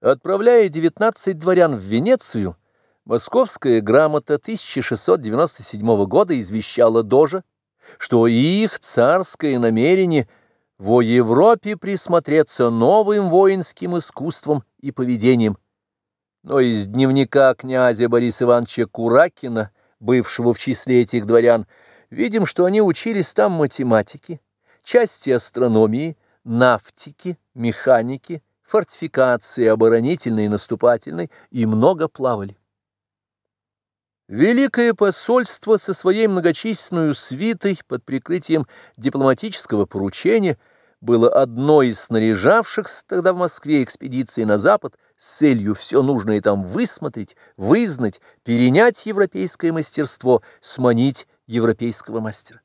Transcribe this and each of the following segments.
Отправляя 19 дворян в Венецию, московская грамота 1697 года извещала Дожа, что их царское намерение во Европе присмотреться новым воинским искусством и поведением. Но из дневника князя Бориса Ивановича Куракина, бывшего в числе этих дворян, видим, что они учились там математике, части астрономии, нафтики, механики, фортификации оборонительной и наступательной, и много плавали. Великое посольство со своей многочисленной свитой под прикрытием дипломатического поручения было одной из снаряжавшихся тогда в Москве экспедиций на Запад с целью все нужное там высмотреть, вызнать, перенять европейское мастерство, сманить европейского мастера.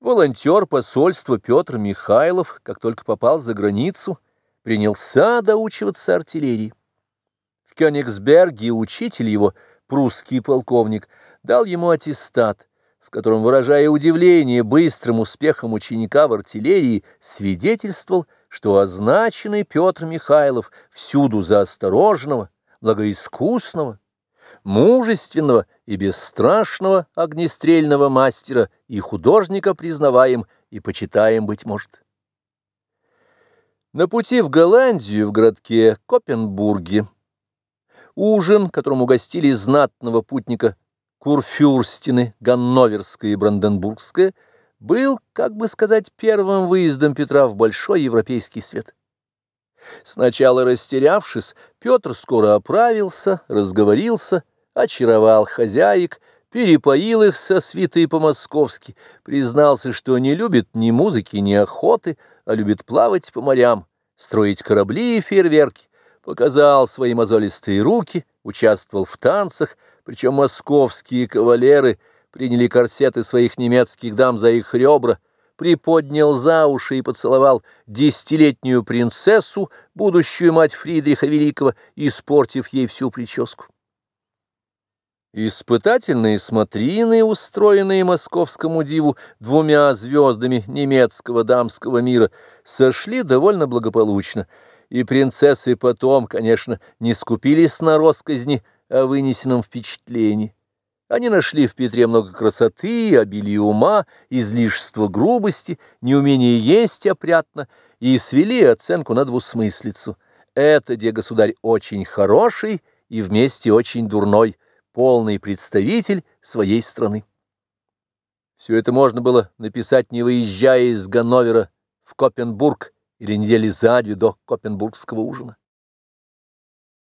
Волонтер посольства Петр Михайлов, как только попал за границу, принялся доучиваться артиллерии. В Кёнигсберге учитель его, прусский полковник, дал ему аттестат, в котором, выражая удивление быстрым успехом ученика в артиллерии, свидетельствовал, что означенный Петр Михайлов всюду за осторожного, благоискусного, мужественного и бесстрашного огнестрельного мастера и художника признаваем и почитаем, быть может. На пути в Голландию в городке Копенбурге ужин, которым угостили знатного путника Курфюрстины, Ганноверская и Бранденбургская, был, как бы сказать, первым выездом Петра в большой европейский свет. Сначала растерявшись, Петр скоро оправился, разговорился, очаровал хозяек, перепоил их со свитой по-московски, признался, что не любит ни музыки, ни охоты, а любит плавать по морям, строить корабли и фейерверки, показал свои мозолистые руки, участвовал в танцах, причем московские кавалеры приняли корсеты своих немецких дам за их ребра, приподнял за уши и поцеловал десятилетнюю принцессу, будущую мать Фридриха Великого, испортив ей всю прическу. Испытательные смотрины, устроенные московскому диву двумя звездами немецкого дамского мира, сошли довольно благополучно, и принцессы потом, конечно, не скупились на росказни о вынесенном впечатлении. Они нашли в Петре много красоты, обилия ума, излишества грубости, неумения есть опрятно, и свели оценку на двусмыслицу. Это, где государь очень хороший и вместе очень дурной, полный представитель своей страны. Все это можно было написать, не выезжая из Ганновера в Копенбург или недели за две до Копенбургского ужина.